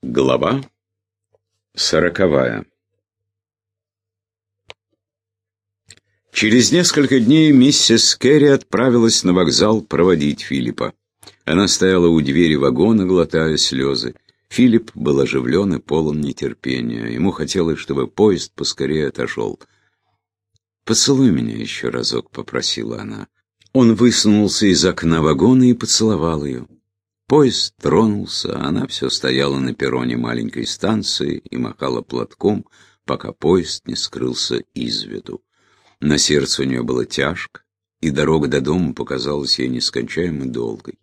Глава сороковая Через несколько дней миссис Керри отправилась на вокзал проводить Филиппа. Она стояла у двери вагона, глотая слезы. Филипп был оживлен и полон нетерпения. Ему хотелось, чтобы поезд поскорее отошел. «Поцелуй меня еще разок», — попросила она. Он высунулся из окна вагона и поцеловал ее. Поезд тронулся, она все стояла на перроне маленькой станции и махала платком, пока поезд не скрылся из виду. На сердце у нее было тяжко, и дорога до дома показалась ей нескончаемо долгой.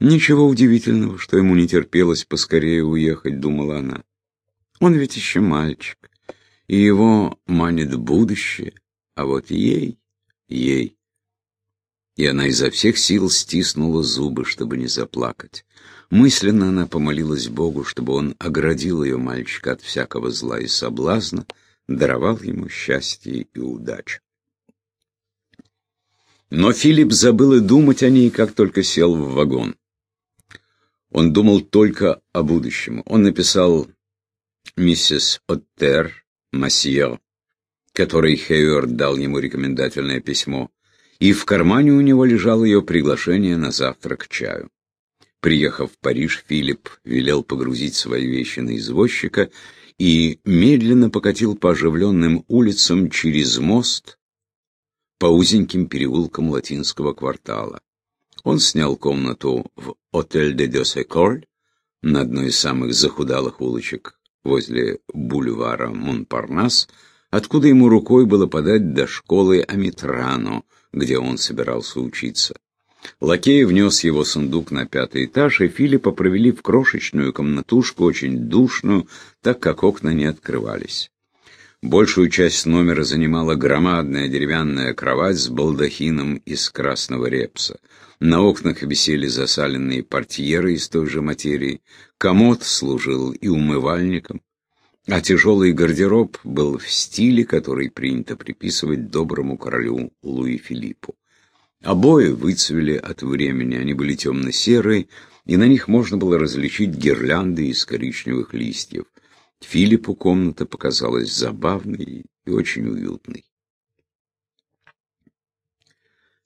Ничего удивительного, что ему не терпелось поскорее уехать, думала она. Он ведь еще мальчик, и его манит будущее, а вот ей, ей и она изо всех сил стиснула зубы, чтобы не заплакать. Мысленно она помолилась Богу, чтобы он оградил ее мальчика от всякого зла и соблазна, даровал ему счастье и удачу. Но Филипп забыл и думать о ней, как только сел в вагон. Он думал только о будущем. Он написал миссис Оттер, Массиер, которой Хейвер дал ему рекомендательное письмо, и в кармане у него лежало ее приглашение на завтрак чаю. Приехав в Париж, Филипп велел погрузить свои вещи на извозчика и медленно покатил по оживленным улицам через мост по узеньким переулкам латинского квартала. Он снял комнату в «Отель де Дёсеколь» на одной из самых захудалых улочек возле бульвара Монпарнас, откуда ему рукой было подать до школы Амитрано, где он собирался учиться. Лакей внес его сундук на пятый этаж, и Филиппа провели в крошечную комнатушку, очень душную, так как окна не открывались. Большую часть номера занимала громадная деревянная кровать с балдахином из красного репса. На окнах висели засаленные портьеры из той же материи. Комод служил и умывальником а тяжелый гардероб был в стиле, который принято приписывать доброму королю Луи Филиппу. Обои выцвели от времени, они были темно-серые, и на них можно было различить гирлянды из коричневых листьев. Филиппу комната показалась забавной и очень уютной.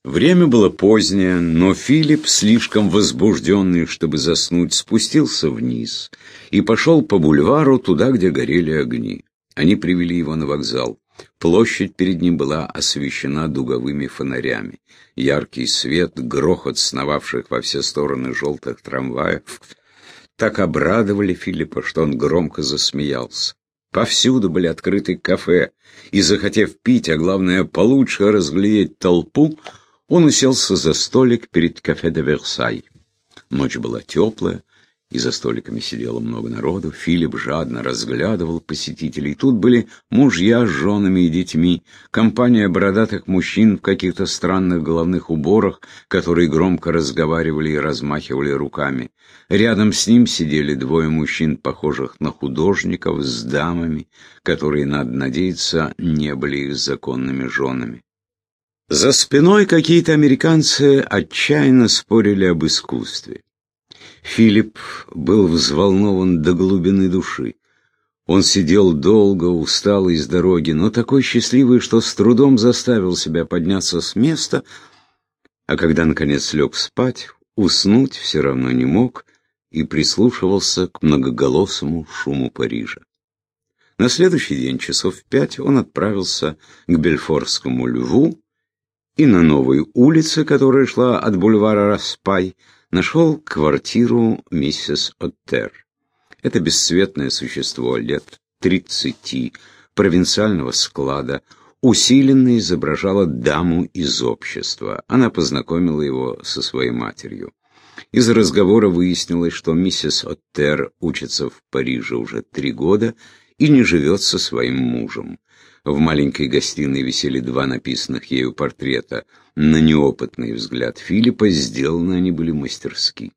Время было позднее, но Филипп, слишком возбужденный, чтобы заснуть, спустился вниз и пошел по бульвару туда, где горели огни. Они привели его на вокзал. Площадь перед ним была освещена дуговыми фонарями. Яркий свет, грохот сновавших во все стороны желтых трамваев так обрадовали Филиппа, что он громко засмеялся. Повсюду были открыты кафе, и, захотев пить, а главное, получше разглядеть толпу, он уселся за столик перед кафе де Версай. Ночь была теплая, и за столиками сидело много народу. Филипп жадно разглядывал посетителей. Тут были мужья с женами и детьми, компания бородатых мужчин в каких-то странных головных уборах, которые громко разговаривали и размахивали руками. Рядом с ним сидели двое мужчин, похожих на художников, с дамами, которые, надо надеяться, не были их законными женами. За спиной какие-то американцы отчаянно спорили об искусстве. Филипп был взволнован до глубины души. Он сидел долго, усталый с дороги, но такой счастливый, что с трудом заставил себя подняться с места, а когда, наконец, лег спать, уснуть все равно не мог и прислушивался к многоголосому шуму Парижа. На следующий день, часов в пять, он отправился к Бельфорскому льву, и на новой улице, которая шла от бульвара Распай, нашел квартиру миссис Оттер. Это бесцветное существо лет тридцати, провинциального склада, усиленно изображала даму из общества. Она познакомила его со своей матерью. Из разговора выяснилось, что миссис Оттер учится в Париже уже три года и не живет со своим мужем. В маленькой гостиной висели два написанных ею портрета. На неопытный взгляд Филиппа сделаны они были мастерски.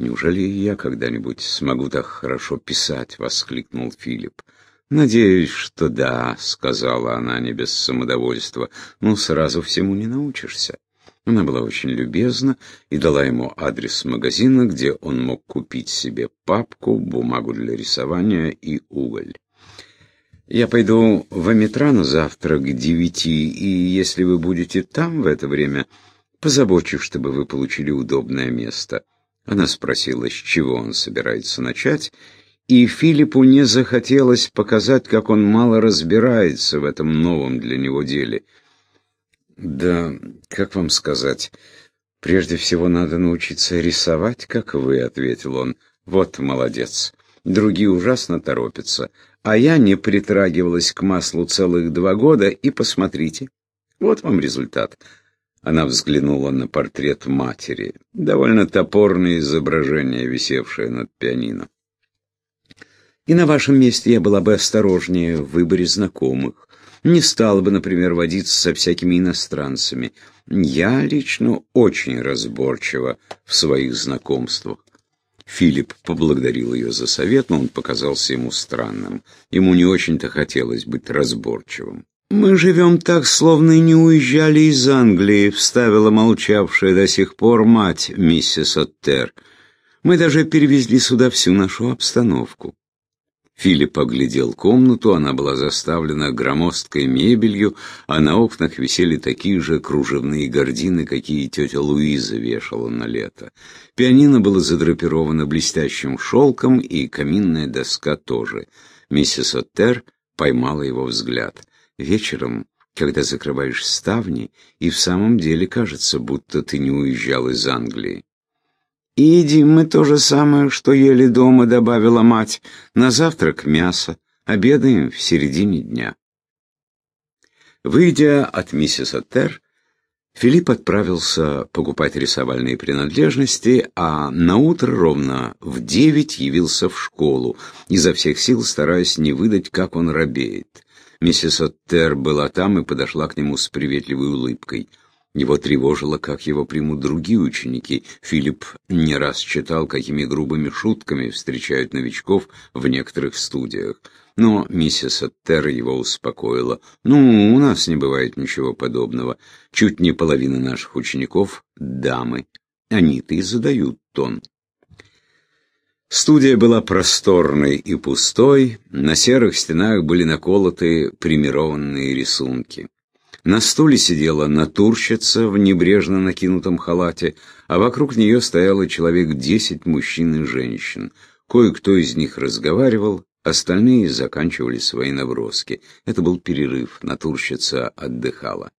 «Неужели я когда-нибудь смогу так хорошо писать?» — воскликнул Филипп. «Надеюсь, что да», — сказала она не без самодовольства. «Ну, сразу всему не научишься. Она была очень любезна и дала ему адрес магазина, где он мог купить себе папку, бумагу для рисования и уголь. «Я пойду в Аметрану завтра к девяти, и если вы будете там в это время, позабочусь, чтобы вы получили удобное место». Она спросила, с чего он собирается начать, и Филиппу не захотелось показать, как он мало разбирается в этом новом для него деле. «Да, как вам сказать, прежде всего надо научиться рисовать, как вы», — ответил он. «Вот молодец. Другие ужасно торопятся, а я не притрагивалась к маслу целых два года, и посмотрите. Вот вам результат». Она взглянула на портрет матери, довольно топорное изображение, висевшее над пианино. И на вашем месте я была бы осторожнее в выборе знакомых. Не стала бы, например, водиться со всякими иностранцами. Я лично очень разборчива в своих знакомствах. Филипп поблагодарил ее за совет, но он показался ему странным. Ему не очень-то хотелось быть разборчивым. «Мы живем так, словно и не уезжали из Англии», — вставила молчавшая до сих пор мать миссис Оттер. «Мы даже перевезли сюда всю нашу обстановку». Филипп оглядел комнату, она была заставлена громоздкой мебелью, а на окнах висели такие же кружевные гардины, какие тетя Луиза вешала на лето. Пианино было задрапировано блестящим шелком, и каминная доска тоже. Миссис Оттер поймала его взгляд. Вечером, когда закрываешь ставни, и в самом деле кажется, будто ты не уезжал из Англии. «И едим мы то же самое, что ели дома», — добавила мать. «На завтрак мясо, обедаем в середине дня». Выйдя от миссис Оттер, Филипп отправился покупать рисовальные принадлежности, а наутро ровно в девять явился в школу, изо всех сил стараясь не выдать, как он робеет. Миссис Оттер была там и подошла к нему с приветливой улыбкой — его тревожило, как его примут другие ученики. Филипп не раз читал, какими грубыми шутками встречают новичков в некоторых студиях. Но миссис Оттер его успокоила. «Ну, у нас не бывает ничего подобного. Чуть не половина наших учеников — дамы. Они-то и задают тон». Студия была просторной и пустой, на серых стенах были наколоты примированные рисунки. На стуле сидела натурщица в небрежно накинутом халате, а вокруг нее стояло человек десять мужчин и женщин. Кое-кто из них разговаривал, остальные заканчивали свои наброски. Это был перерыв, натурщица отдыхала.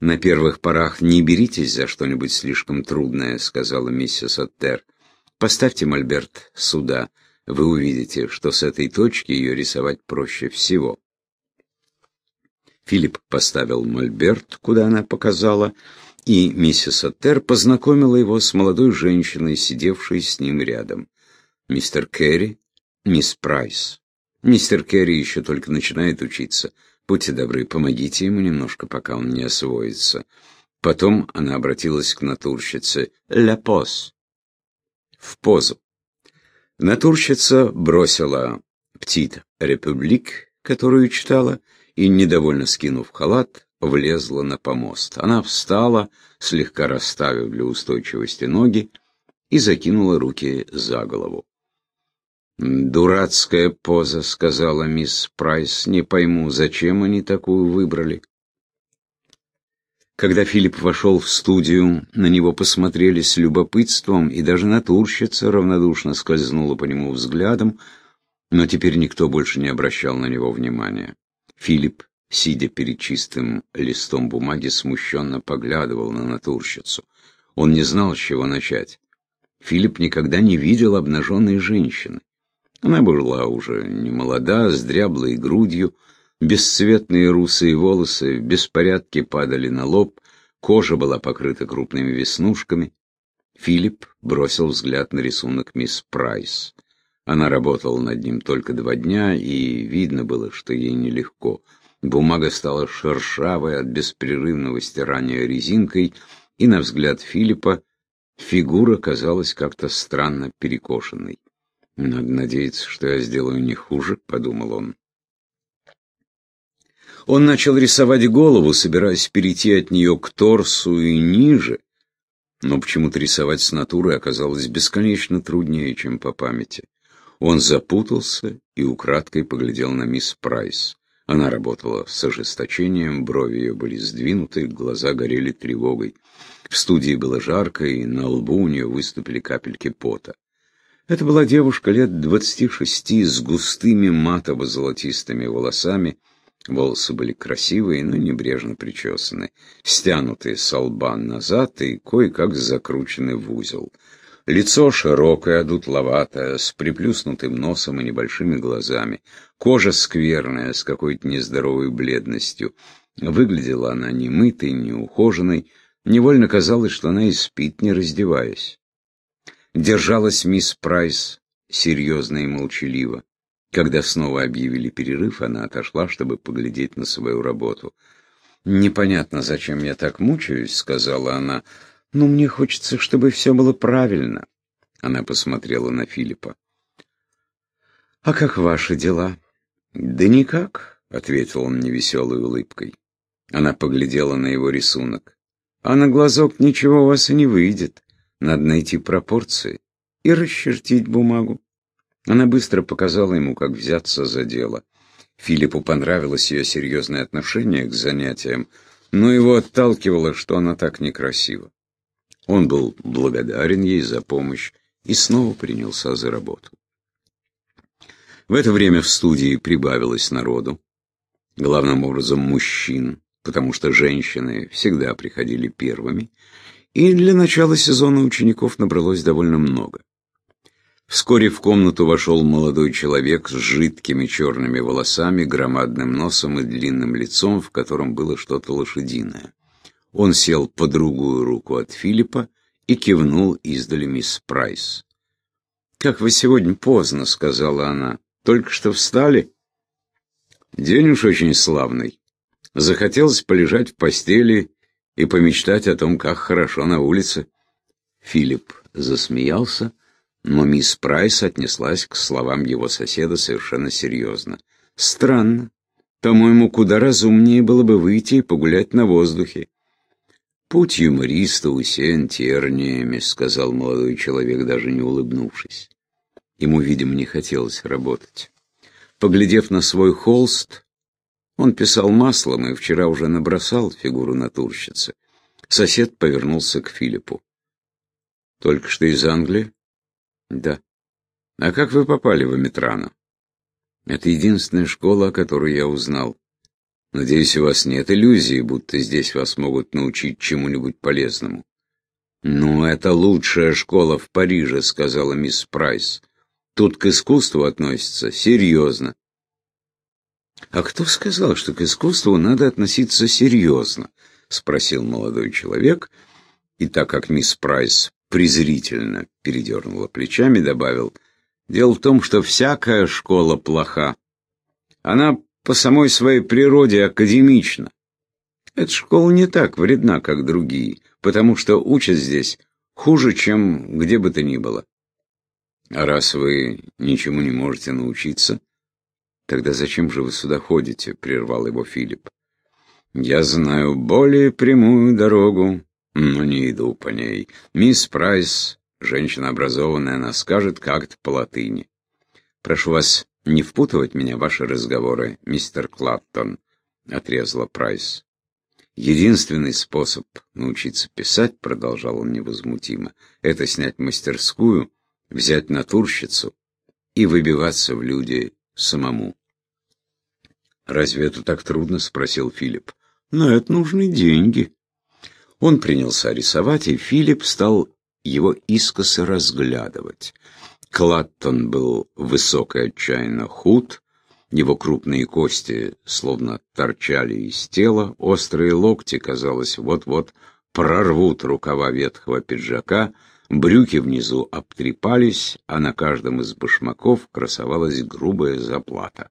«На первых порах не беритесь за что-нибудь слишком трудное», — сказала миссис Оттер. «Поставьте мольберт сюда. Вы увидите, что с этой точки ее рисовать проще всего». Филипп поставил мольберт, куда она показала, и миссис Оттер познакомила его с молодой женщиной, сидевшей с ним рядом. Мистер Керри, мисс Прайс. Мистер Керри еще только начинает учиться. Будьте добры, помогите ему немножко, пока он не освоится. Потом она обратилась к натурщице «Ля поз» — в позу. Натурщица бросила «Птит Републик», которую читала, и, недовольно скинув халат, влезла на помост. Она встала, слегка расставив для устойчивости ноги, и закинула руки за голову. «Дурацкая поза», — сказала мисс Прайс. «Не пойму, зачем они такую выбрали?» Когда Филипп вошел в студию, на него посмотрели с любопытством, и даже натурщица равнодушно скользнула по нему взглядом, но теперь никто больше не обращал на него внимания. Филипп, сидя перед чистым листом бумаги, смущенно поглядывал на натурщицу. Он не знал, с чего начать. Филипп никогда не видел обнаженной женщины. Она была уже не молода, с дряблой грудью, бесцветные русые волосы в беспорядке падали на лоб, кожа была покрыта крупными веснушками. Филипп бросил взгляд на рисунок мисс Прайс. Она работала над ним только два дня, и видно было, что ей нелегко. Бумага стала шершавой от беспрерывного стирания резинкой, и, на взгляд Филиппа, фигура казалась как-то странно перекошенной. «Надо надеяться, что я сделаю не хуже», — подумал он. Он начал рисовать голову, собираясь перейти от нее к торсу и ниже, но почему-то рисовать с натуры оказалось бесконечно труднее, чем по памяти. Он запутался и украдкой поглядел на мисс Прайс. Она работала с ожесточением, брови ее были сдвинуты, глаза горели тревогой. В студии было жарко, и на лбу у нее выступили капельки пота. Это была девушка лет двадцати шести с густыми матово-золотистыми волосами. Волосы были красивые, но небрежно причесаны, стянутые с лба назад и кое-как закручены в узел. Лицо широкое, одутловатое, с приплюснутым носом и небольшими глазами. Кожа скверная, с какой-то нездоровой бледностью. Выглядела она немытой, неухоженной. Невольно казалось, что она и спит, не раздеваясь. Держалась мисс Прайс серьезно и молчаливо. Когда снова объявили перерыв, она отошла, чтобы поглядеть на свою работу. «Непонятно, зачем я так мучаюсь», — сказала она, — но мне хочется, чтобы все было правильно. Она посмотрела на Филиппа. «А как ваши дела?» «Да никак», — ответил он невеселой улыбкой. Она поглядела на его рисунок. «А на глазок ничего у вас и не выйдет. Надо найти пропорции и расчертить бумагу». Она быстро показала ему, как взяться за дело. Филиппу понравилось ее серьезное отношение к занятиям, но его отталкивало, что она так некрасива. Он был благодарен ей за помощь и снова принялся за работу. В это время в студии прибавилось народу, главным образом мужчин, потому что женщины всегда приходили первыми, и для начала сезона учеников набралось довольно много. Вскоре в комнату вошел молодой человек с жидкими черными волосами, громадным носом и длинным лицом, в котором было что-то лошадиное. Он сел по другую руку от Филиппа и кивнул издали мисс Прайс. «Как вы сегодня поздно», — сказала она. «Только что встали?» «День уж очень славный. Захотелось полежать в постели и помечтать о том, как хорошо на улице». Филипп засмеялся, но мисс Прайс отнеслась к словам его соседа совершенно серьезно. «Странно. По-моему, куда разумнее было бы выйти и погулять на воздухе. «Путь юмориста усеян терниями», — сказал молодой человек, даже не улыбнувшись. Ему, видимо, не хотелось работать. Поглядев на свой холст, он писал маслом и вчера уже набросал фигуру натурщицы. Сосед повернулся к Филиппу. «Только что из Англии?» «Да». «А как вы попали в Эмитрану?» «Это единственная школа, о которой я узнал. Надеюсь, у вас нет иллюзий, будто здесь вас могут научить чему-нибудь полезному. «Ну, это лучшая школа в Париже», — сказала мисс Прайс. «Тут к искусству относятся серьезно». «А кто сказал, что к искусству надо относиться серьезно?» — спросил молодой человек, и так как мисс Прайс презрительно передернула плечами, добавил, «Дело в том, что всякая школа плоха. Она по самой своей природе академична. Эта школа не так вредна, как другие, потому что учат здесь хуже, чем где бы то ни было. А раз вы ничему не можете научиться, тогда зачем же вы сюда ходите? — прервал его Филипп. Я знаю более прямую дорогу, но не иду по ней. Мисс Прайс, женщина образованная, она скажет как-то по латыни. Прошу вас «Не впутывать меня в ваши разговоры, мистер Клаттон», — отрезала Прайс. «Единственный способ научиться писать», — продолжал он невозмутимо, — «это снять мастерскую, взять натурщицу и выбиваться в люди самому». «Разве это так трудно?» — спросил Филипп. «На это нужны деньги». Он принялся рисовать, и Филипп стал его искоса разглядывать. Клаттон был высок и отчаянно худ, его крупные кости словно торчали из тела, острые локти, казалось, вот-вот прорвут рукава ветхого пиджака, брюки внизу обтрепались, а на каждом из башмаков красовалась грубая заплата.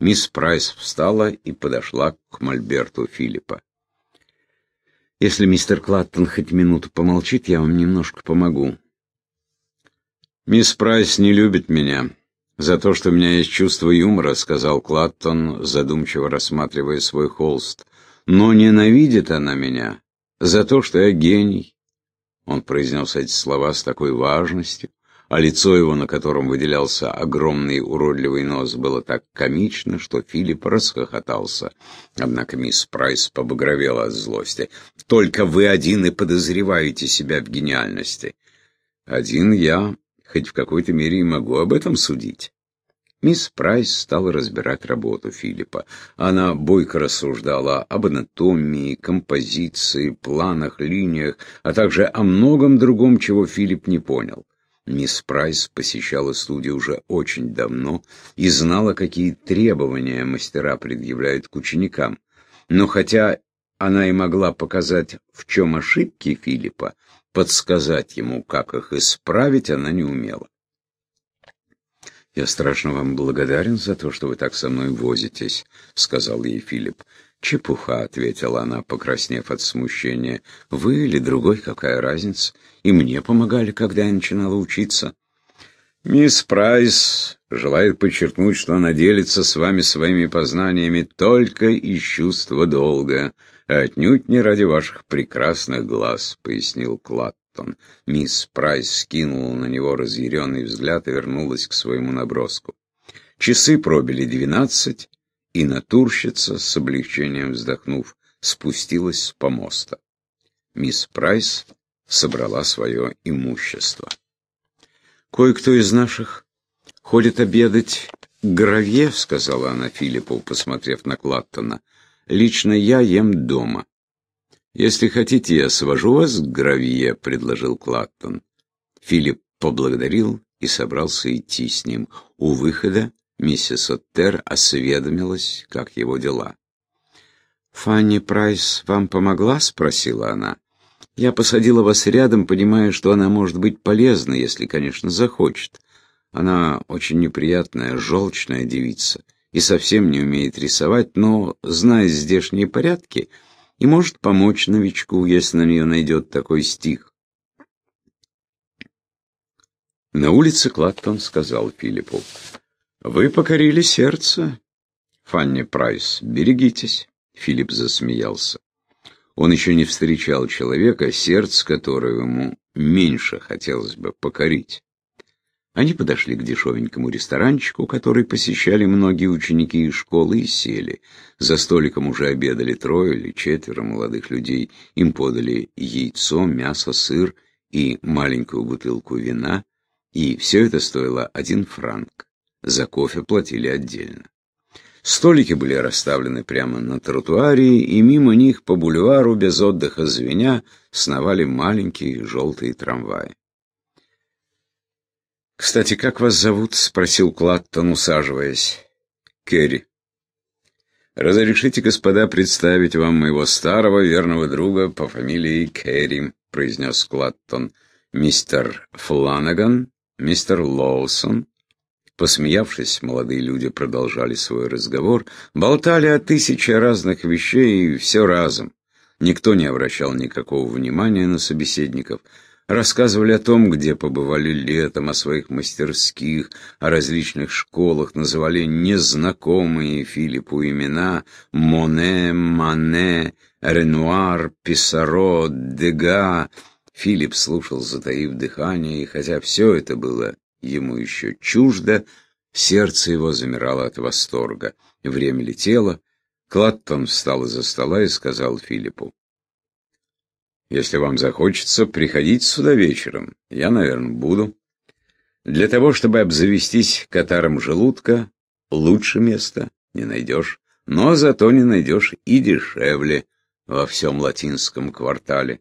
Мисс Прайс встала и подошла к мольберту Филиппа. «Если мистер Клаттон хоть минуту помолчит, я вам немножко помогу. «Мисс Прайс не любит меня. «За то, что у меня есть чувство юмора», — сказал Клаттон, задумчиво рассматривая свой холст. «Но ненавидит она меня за то, что я гений». Он произнес эти слова с такой важностью, а лицо его, на котором выделялся огромный уродливый нос, было так комично, что Филипп расхохотался. Однако мисс Прайс побагровела от злости. «Только вы один и подозреваете себя в гениальности». «Один я, хоть в какой-то мере и могу об этом судить». Мисс Прайс стала разбирать работу Филиппа. Она бойко рассуждала об анатомии, композиции, планах, линиях, а также о многом другом, чего Филипп не понял. Мисс Прайс посещала студию уже очень давно и знала, какие требования мастера предъявляют к ученикам. Но хотя она и могла показать, в чем ошибки Филиппа, подсказать ему, как их исправить, она не умела. «Я страшно вам благодарен за то, что вы так со мной возитесь», — сказал ей Филипп. «Чепуха», — ответила она, покраснев от смущения. «Вы или другой, какая разница? И мне помогали, когда я начинала учиться». «Мисс Прайс желает подчеркнуть, что она делится с вами своими познаниями только из чувства долга, а отнюдь не ради ваших прекрасных глаз», — пояснил. Клаттон. Мисс Прайс скинула на него разъяренный взгляд и вернулась к своему наброску. Часы пробили двенадцать, и натурщица, с облегчением вздохнув, спустилась с помоста. Мисс Прайс собрала свое имущество. «Кое-кто из наших ходит обедать к Гравье», — сказала она Филиппу, посмотрев на Клаттона. «Лично я ем дома. «Если хотите, я свожу вас к Гравье», — предложил Клаттон. Филипп поблагодарил и собрался идти с ним. У выхода миссис Оттер осведомилась, как его дела. «Фанни Прайс вам помогла?» — спросила она. «Я посадила вас рядом, понимая, что она может быть полезна, если, конечно, захочет. Она очень неприятная, желчная девица и совсем не умеет рисовать, но, зная здешние порядки, — и может помочь новичку, если на нее найдет такой стих. На улице Клаттон сказал Филиппу, «Вы покорили сердце, Фанни Прайс, берегитесь». Филипп засмеялся. Он еще не встречал человека, сердце которого ему меньше хотелось бы покорить. Они подошли к дешевенькому ресторанчику, который посещали многие ученики из школы, и сели. За столиком уже обедали трое или четверо молодых людей. Им подали яйцо, мясо, сыр и маленькую бутылку вина, и все это стоило один франк. За кофе платили отдельно. Столики были расставлены прямо на тротуаре, и мимо них по бульвару без отдыха звеня сновали маленькие желтые трамваи. «Кстати, как вас зовут?» — спросил Клаттон, усаживаясь. «Керри». «Разрешите, господа, представить вам моего старого верного друга по фамилии Керри», — произнес Клаттон. «Мистер Фланаган, мистер Лоусон». Посмеявшись, молодые люди продолжали свой разговор, болтали о тысяче разных вещей и все разом. Никто не обращал никакого внимания на собеседников — Рассказывали о том, где побывали летом, о своих мастерских, о различных школах, называли незнакомые Филиппу имена Моне, Мане, Ренуар, Писаро, Дега. Филипп слушал, затаив дыхание, и хотя все это было ему еще чуждо, сердце его замирало от восторга. Время летело. Клаттон встал из-за стола и сказал Филиппу. Если вам захочется, приходите сюда вечером. Я, наверное, буду. Для того, чтобы обзавестись катаром желудка, лучше места не найдешь. Но зато не найдешь и дешевле во всем латинском квартале.